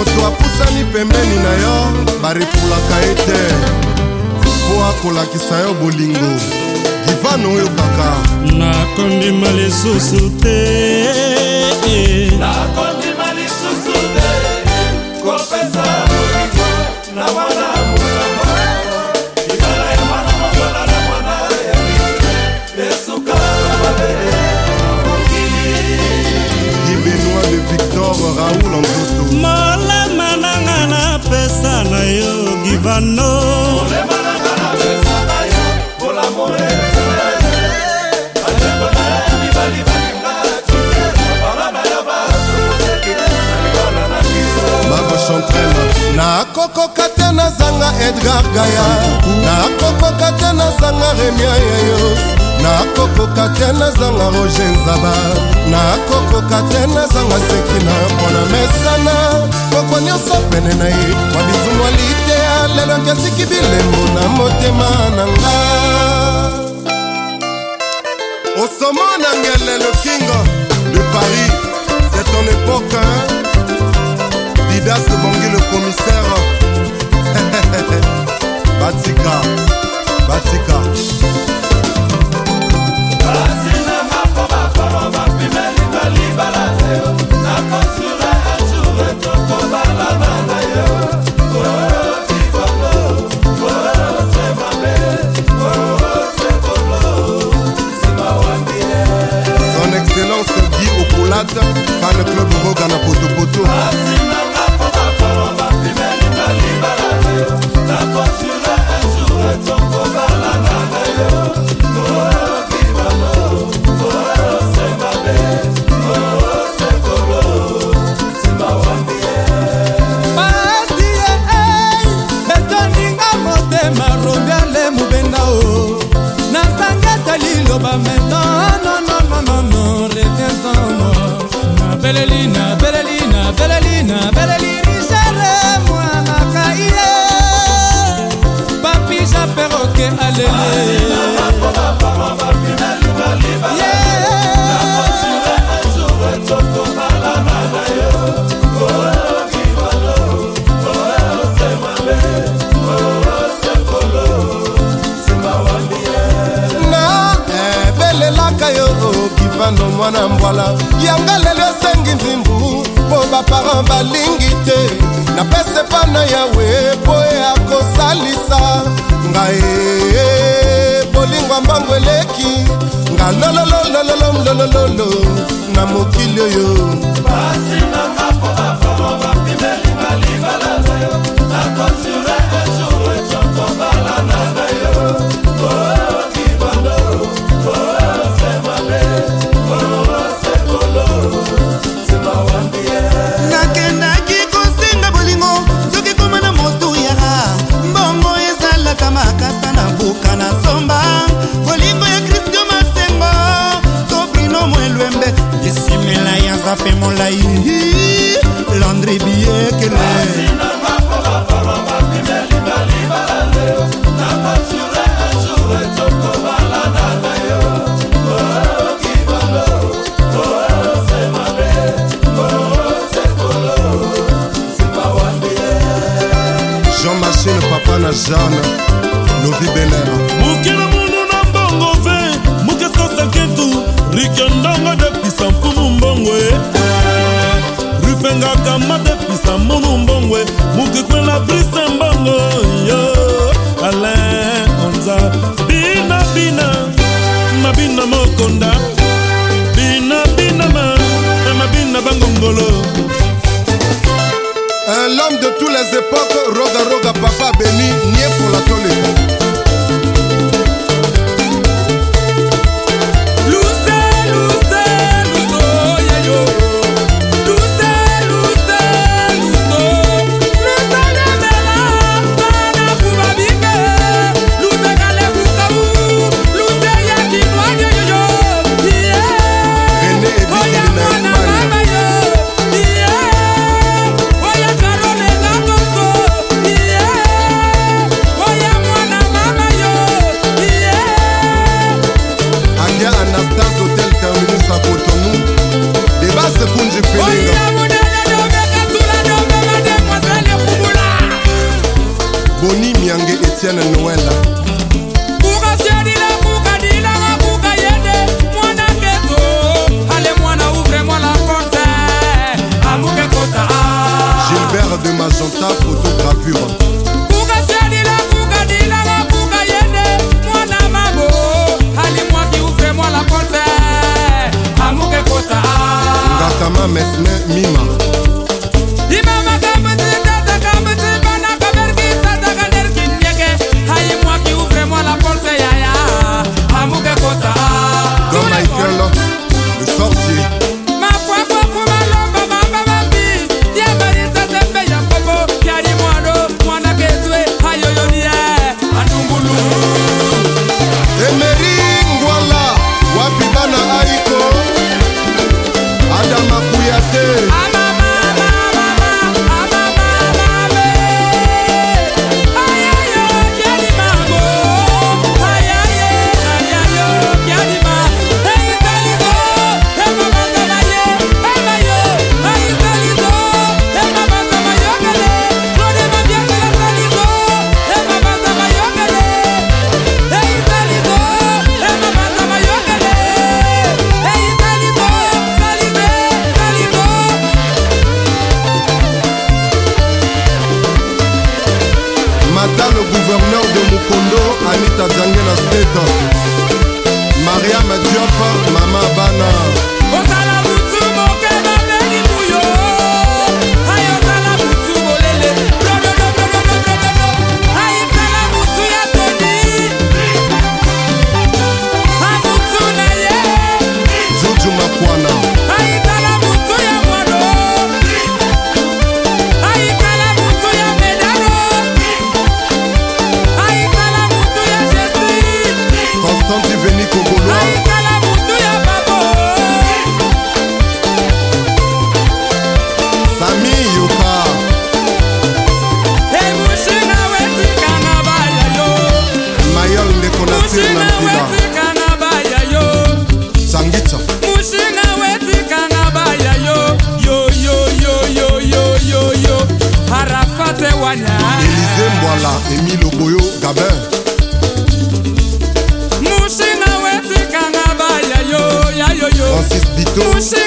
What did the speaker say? moto apusani pembeni na yo barefulaka ye te mpo akolakisa yo bolingo divane oyo kaka nakondima lisusu te ngano nakokoka te nazanga edgar gaya nakokoka te nazanga remia yeyos nakokoka te nazanga roge nzaba nakokoka te nazanga seki na mpona mesana koko nyonso pene na ye mwa bizumwali te lelo nkesiki bilembo na motema na nga osomona ngelelo kingo de paris c'est ton époque hein? didas bongi le commissaire na ebelelaka eh, yo okivano mwana mbwala yanga lelo esengi nzimbu mpo baparan balingi te napese pana yawe mpo e akosalisa ngai e, bolingwa mbango eleki nga lololololololololo na mokili oyo basimanga mpo bakomo bapimeli balibala oyo nakozi esimela ya nzambe molai landri biekele jean machine papa na jeanne lovi benin de toutes les époques, Roga Roga, Papa béni, Niefo Etienne Noël Gilbert de Magenta, photogravure Kama mesme Tant tu com você. Então...